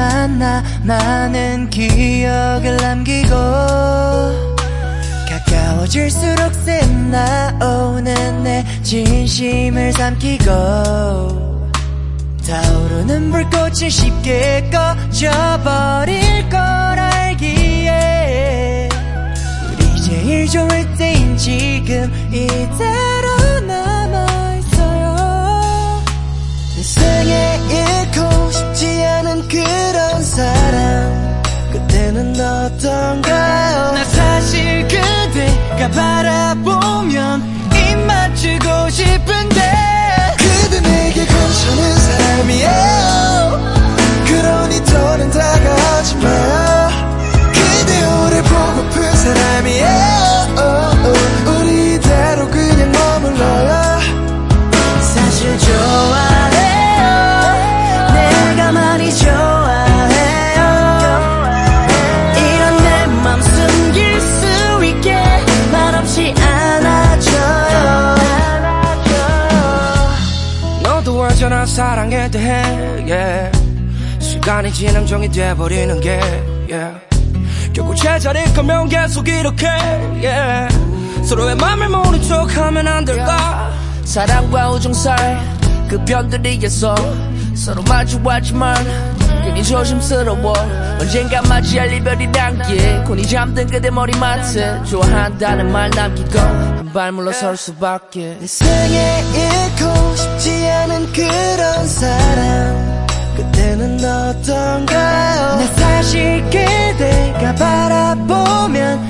만나 많은 기억을 남기고 가까워질수록 샘나오는 내 진심을 삼키고 타오르는 불꽃이 쉽게 꺼져버릴 걸 알기에 우리 제일 좋을 때인 지금 이대 그때는 어떤가요? 나 사실 그대가 바라보 언제나 사랑에 대해 yeah. 시간이 지나면 정이 돼버리는 게 yeah. 결국 제자리일 거면 계속 이렇게 yeah. 서로의 맘을 모른 척하면 안 될까 사랑과 우정살 그 변들이겠어 서로 마주하지만 괜히 조심스러워. 언젠가 맞이할 이별이란 게 곤히 잠든 그대 머리맡에 좋아한다는 말 남기고 한발 물러설 수밖에. 내 생에 잃고 싶지 않은 그런 사람. 그때는 어떤가요? 나 사실 그대가 바라보면